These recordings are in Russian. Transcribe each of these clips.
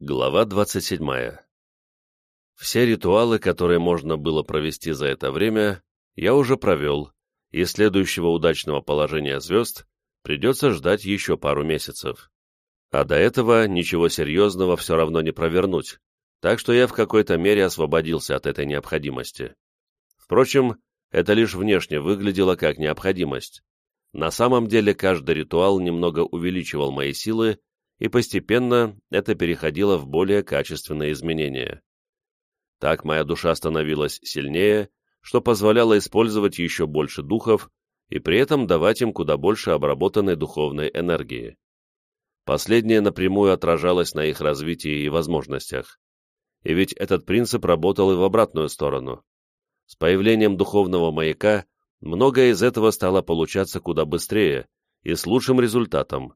Глава 27. Все ритуалы, которые можно было провести за это время, я уже провел, и следующего удачного положения звезд придется ждать еще пару месяцев. А до этого ничего серьезного все равно не провернуть, так что я в какой-то мере освободился от этой необходимости. Впрочем, это лишь внешне выглядело как необходимость. На самом деле каждый ритуал немного увеличивал мои силы, и постепенно это переходило в более качественные изменения. Так моя душа становилась сильнее, что позволяло использовать еще больше духов и при этом давать им куда больше обработанной духовной энергии. Последнее напрямую отражалось на их развитии и возможностях. И ведь этот принцип работал и в обратную сторону. С появлением духовного маяка многое из этого стало получаться куда быстрее и с лучшим результатом,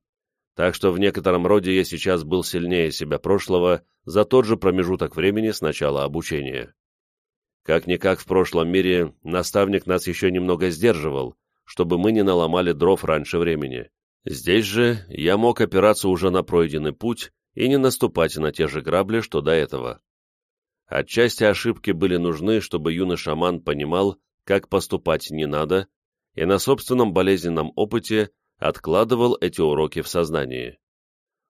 так что в некотором роде я сейчас был сильнее себя прошлого за тот же промежуток времени с начала обучения. Как-никак в прошлом мире наставник нас еще немного сдерживал, чтобы мы не наломали дров раньше времени. Здесь же я мог опираться уже на пройденный путь и не наступать на те же грабли, что до этого. Отчасти ошибки были нужны, чтобы юный шаман понимал, как поступать не надо, и на собственном болезненном опыте откладывал эти уроки в сознании.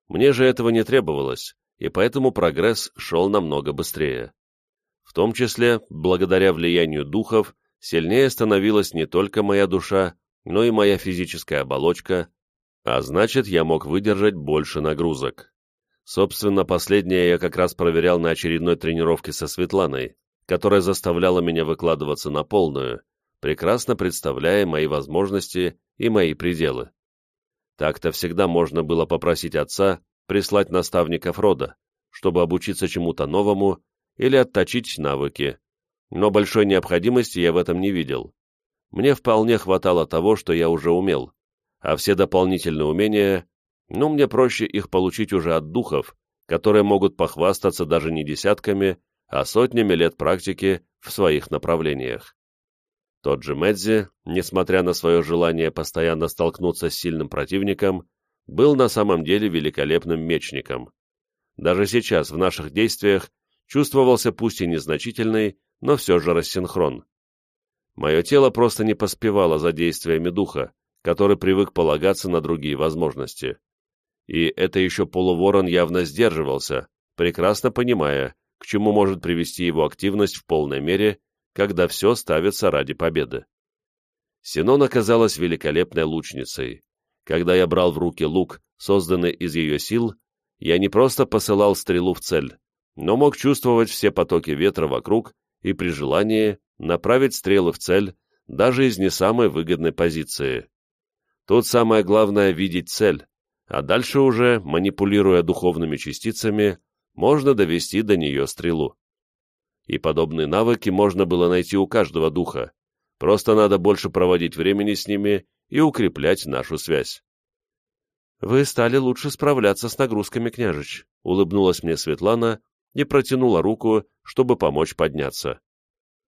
Мне же этого не требовалось, и поэтому прогресс шел намного быстрее. В том числе, благодаря влиянию духов, сильнее становилась не только моя душа, но и моя физическая оболочка, а значит, я мог выдержать больше нагрузок. Собственно, последнее я как раз проверял на очередной тренировке со Светланой, которая заставляла меня выкладываться на полную, прекрасно представляя мои возможности и мои пределы. Так-то всегда можно было попросить отца прислать наставников рода, чтобы обучиться чему-то новому или отточить навыки, но большой необходимости я в этом не видел. Мне вполне хватало того, что я уже умел, а все дополнительные умения, ну, мне проще их получить уже от духов, которые могут похвастаться даже не десятками, а сотнями лет практики в своих направлениях. Тот же Медзи, несмотря на свое желание постоянно столкнуться с сильным противником, был на самом деле великолепным мечником. Даже сейчас в наших действиях чувствовался пусть и незначительный, но все же рассинхрон. Мое тело просто не поспевало за действиями духа, который привык полагаться на другие возможности. И это еще полуворон явно сдерживался, прекрасно понимая, к чему может привести его активность в полной мере когда все ставится ради победы. Синон оказалась великолепной лучницей. Когда я брал в руки лук, созданный из ее сил, я не просто посылал стрелу в цель, но мог чувствовать все потоки ветра вокруг и при желании направить стрелы в цель даже из не самой выгодной позиции. Тут самое главное — видеть цель, а дальше уже, манипулируя духовными частицами, можно довести до нее стрелу и подобные навыки можно было найти у каждого духа, просто надо больше проводить времени с ними и укреплять нашу связь. «Вы стали лучше справляться с нагрузками, княжич», — улыбнулась мне Светлана и протянула руку, чтобы помочь подняться.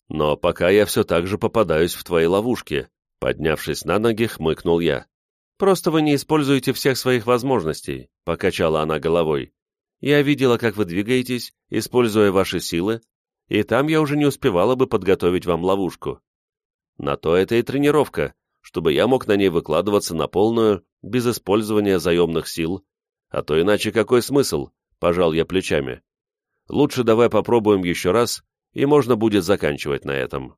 «Но пока я все так же попадаюсь в твои ловушки», — поднявшись на ноги, хмыкнул я. «Просто вы не используете всех своих возможностей», — покачала она головой. «Я видела, как вы двигаетесь, используя ваши силы, и там я уже не успевала бы подготовить вам ловушку. На то это и тренировка, чтобы я мог на ней выкладываться на полную, без использования заемных сил, а то иначе какой смысл, пожал я плечами. Лучше давай попробуем еще раз, и можно будет заканчивать на этом.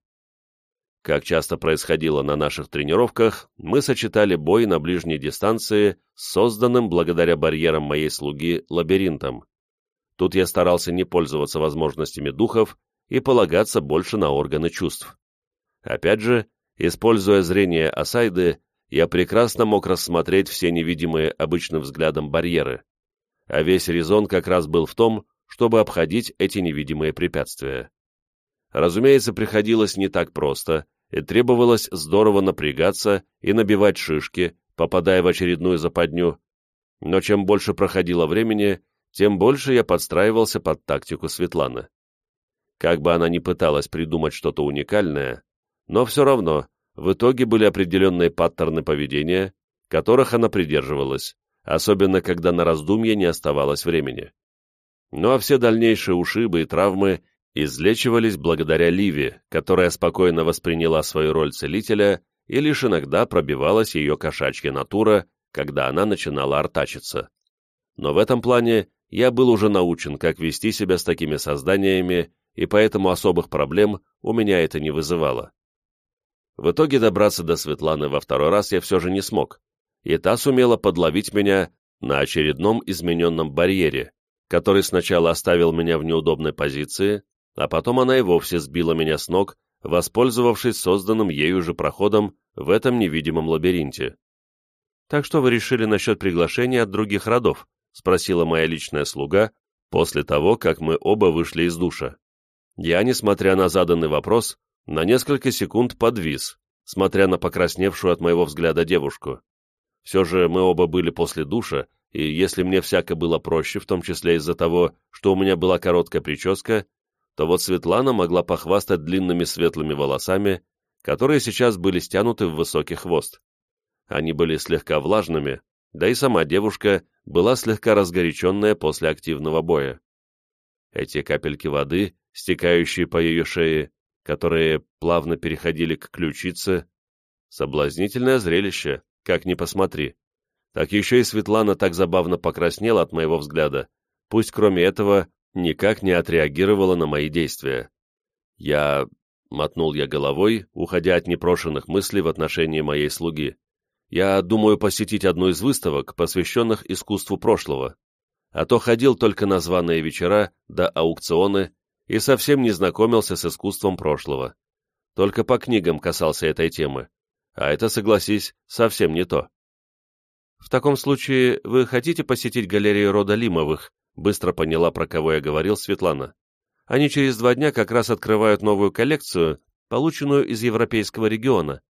Как часто происходило на наших тренировках, мы сочетали бой на ближней дистанции с созданным благодаря барьерам моей слуги лабиринтом. Тут я старался не пользоваться возможностями духов и полагаться больше на органы чувств. Опять же, используя зрение Асайды, я прекрасно мог рассмотреть все невидимые обычным взглядом барьеры, а весь резон как раз был в том, чтобы обходить эти невидимые препятствия. Разумеется, приходилось не так просто, и требовалось здорово напрягаться и набивать шишки, попадая в очередную западню, но чем больше проходило времени, тем больше я подстраивался под тактику Светланы. Как бы она ни пыталась придумать что-то уникальное, но все равно в итоге были определенные паттерны поведения, которых она придерживалась, особенно когда на раздумье не оставалось времени. Ну а все дальнейшие ушибы и травмы излечивались благодаря Ливе, которая спокойно восприняла свою роль целителя и лишь иногда пробивалась ее кошачья натура, когда она начинала артачиться. Но в этом плане я был уже научен, как вести себя с такими созданиями, и поэтому особых проблем у меня это не вызывало. В итоге добраться до Светланы во второй раз я все же не смог, и та сумела подловить меня на очередном измененном барьере, который сначала оставил меня в неудобной позиции, а потом она и вовсе сбила меня с ног, воспользовавшись созданным ею же проходом в этом невидимом лабиринте. «Так что вы решили насчет приглашения от других родов?» — спросила моя личная слуга после того, как мы оба вышли из душа. Я, несмотря на заданный вопрос, на несколько секунд подвис, смотря на покрасневшую от моего взгляда девушку. Все же мы оба были после душа, и если мне всяко было проще, в том числе из-за того, что у меня была короткая прическа, то вот Светлана могла похвастать длинными светлыми волосами, которые сейчас были стянуты в высокий хвост. Они были слегка влажными, да и сама девушка была слегка разгоряченная после активного боя. Эти капельки воды, стекающие по ее шее, которые плавно переходили к ключице, соблазнительное зрелище, как ни посмотри. Так еще и Светлана так забавно покраснела от моего взгляда, пусть кроме этого никак не отреагировала на мои действия. Я... мотнул я головой, уходя от непрошенных мыслей в отношении моей слуги. Я думаю посетить одну из выставок, посвященных искусству прошлого. А то ходил только на званые вечера да аукционы и совсем не знакомился с искусством прошлого. Только по книгам касался этой темы. А это, согласись, совсем не то. «В таком случае вы хотите посетить галерею рода Лимовых?» Быстро поняла, про кого я говорил Светлана. «Они через два дня как раз открывают новую коллекцию, полученную из европейского региона».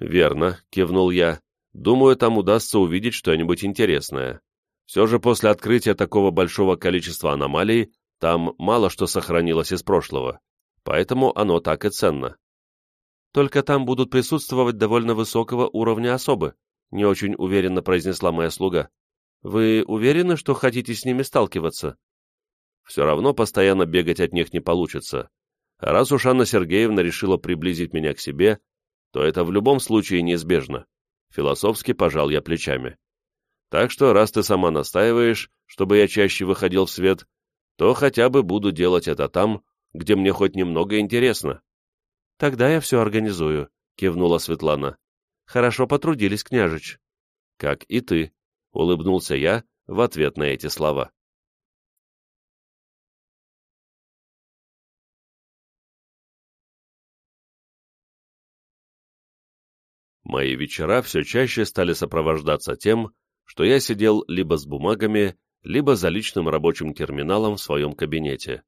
«Верно», — кивнул я. «Думаю, там удастся увидеть что-нибудь интересное. Все же после открытия такого большого количества аномалий там мало что сохранилось из прошлого, поэтому оно так и ценно». «Только там будут присутствовать довольно высокого уровня особы», не очень уверенно произнесла моя слуга. «Вы уверены, что хотите с ними сталкиваться?» «Все равно постоянно бегать от них не получится. Раз уж Анна Сергеевна решила приблизить меня к себе, то это в любом случае неизбежно». Философски пожал я плечами. «Так что, раз ты сама настаиваешь, чтобы я чаще выходил в свет, то хотя бы буду делать это там, где мне хоть немного интересно». «Тогда я все организую», — кивнула Светлана. Хорошо потрудились, княжич. Как и ты, улыбнулся я в ответ на эти слова. Мои вечера все чаще стали сопровождаться тем, что я сидел либо с бумагами, либо за личным рабочим терминалом в своем кабинете.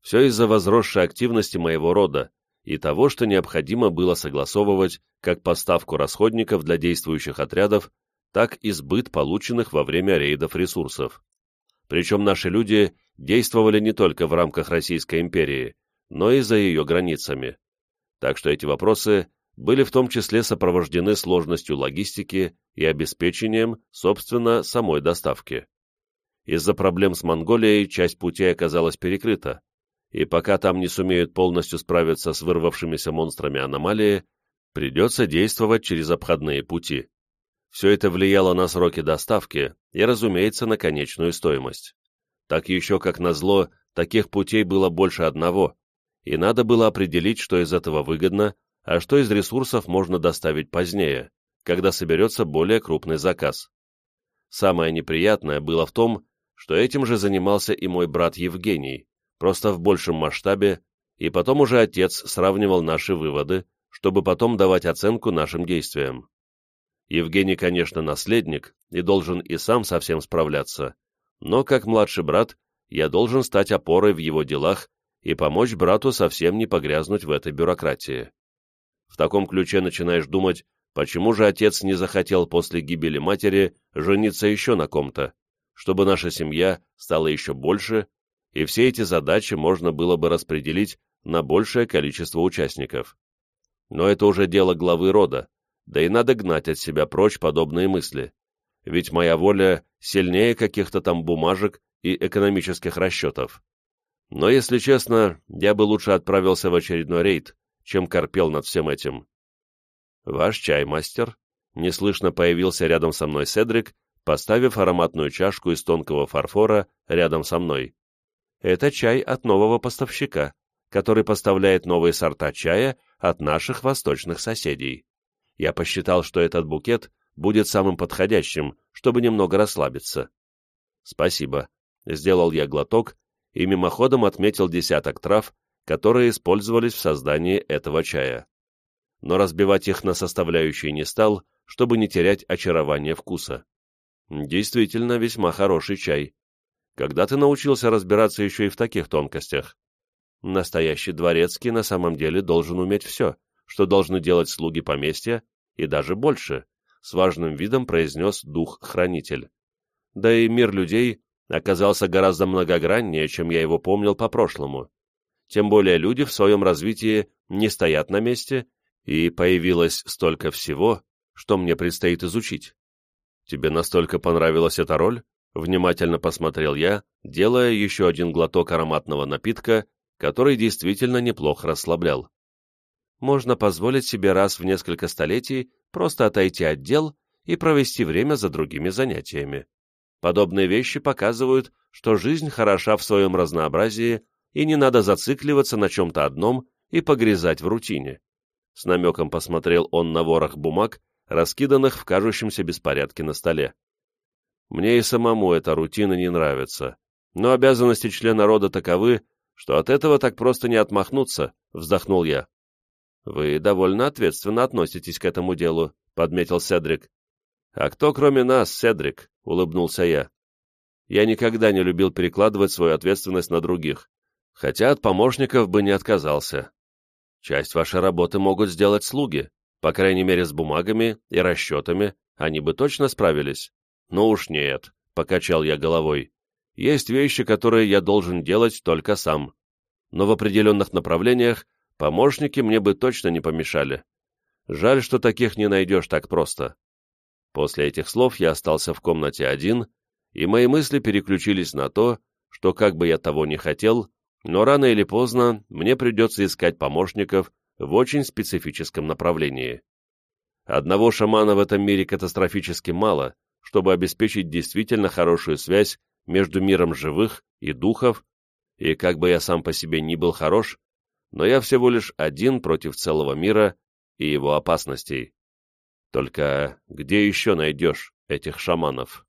Все из-за возросшей активности моего рода, и того, что необходимо было согласовывать как поставку расходников для действующих отрядов, так и сбыт полученных во время рейдов ресурсов. Причем наши люди действовали не только в рамках Российской империи, но и за ее границами. Так что эти вопросы были в том числе сопровождены сложностью логистики и обеспечением, собственно, самой доставки. Из-за проблем с Монголией часть путей оказалась перекрыта, и пока там не сумеют полностью справиться с вырвавшимися монстрами аномалии, придется действовать через обходные пути. Все это влияло на сроки доставки и, разумеется, на конечную стоимость. Так еще, как назло, таких путей было больше одного, и надо было определить, что из этого выгодно, а что из ресурсов можно доставить позднее, когда соберется более крупный заказ. Самое неприятное было в том, что этим же занимался и мой брат Евгений, просто в большем масштабе, и потом уже отец сравнивал наши выводы, чтобы потом давать оценку нашим действиям. Евгений, конечно, наследник и должен и сам совсем справляться, но как младший брат я должен стать опорой в его делах и помочь брату совсем не погрязнуть в этой бюрократии. В таком ключе начинаешь думать, почему же отец не захотел после гибели матери жениться еще на ком-то, чтобы наша семья стала еще больше и все эти задачи можно было бы распределить на большее количество участников. Но это уже дело главы рода, да и надо гнать от себя прочь подобные мысли, ведь моя воля сильнее каких-то там бумажек и экономических расчетов. Но, если честно, я бы лучше отправился в очередной рейд, чем корпел над всем этим. «Ваш чай, мастер», — неслышно появился рядом со мной Седрик, поставив ароматную чашку из тонкого фарфора рядом со мной. «Это чай от нового поставщика, который поставляет новые сорта чая от наших восточных соседей. Я посчитал, что этот букет будет самым подходящим, чтобы немного расслабиться». «Спасибо», — сделал я глоток и мимоходом отметил десяток трав, которые использовались в создании этого чая. Но разбивать их на составляющие не стал, чтобы не терять очарование вкуса. Действительно, весьма хороший чай. Когда ты научился разбираться еще и в таких тонкостях? Настоящий дворецкий на самом деле должен уметь все, что должны делать слуги поместья, и даже больше, с важным видом произнес дух-хранитель. Да и мир людей оказался гораздо многограннее, чем я его помнил по прошлому. Тем более люди в своем развитии не стоят на месте, и появилось столько всего, что мне предстоит изучить. «Тебе настолько понравилась эта роль?» — внимательно посмотрел я, делая еще один глоток ароматного напитка, который действительно неплохо расслаблял. Можно позволить себе раз в несколько столетий просто отойти от дел и провести время за другими занятиями. Подобные вещи показывают, что жизнь хороша в своем разнообразии, и не надо зацикливаться на чем-то одном и погрязать в рутине. С намеком посмотрел он на ворох бумаг, раскиданных в кажущемся беспорядке на столе. Мне и самому эта рутина не нравится, но обязанности члена рода таковы, что от этого так просто не отмахнуться, вздохнул я. Вы довольно ответственно относитесь к этому делу, подметил Седрик. А кто кроме нас, Седрик? улыбнулся я. Я никогда не любил перекладывать свою ответственность на других, хотя от помощников бы не отказался. Часть вашей работы могут сделать слуги, по крайней мере, с бумагами и расчетами они бы точно справились. Ну уж нет, — покачал я головой. Есть вещи, которые я должен делать только сам. Но в определенных направлениях помощники мне бы точно не помешали. Жаль, что таких не найдешь так просто. После этих слов я остался в комнате один, и мои мысли переключились на то, что, как бы я того не хотел, но рано или поздно мне придется искать помощников в очень специфическом направлении. Одного шамана в этом мире катастрофически мало, чтобы обеспечить действительно хорошую связь между миром живых и духов, и как бы я сам по себе ни был хорош, но я всего лишь один против целого мира и его опасностей. Только где еще найдешь этих шаманов?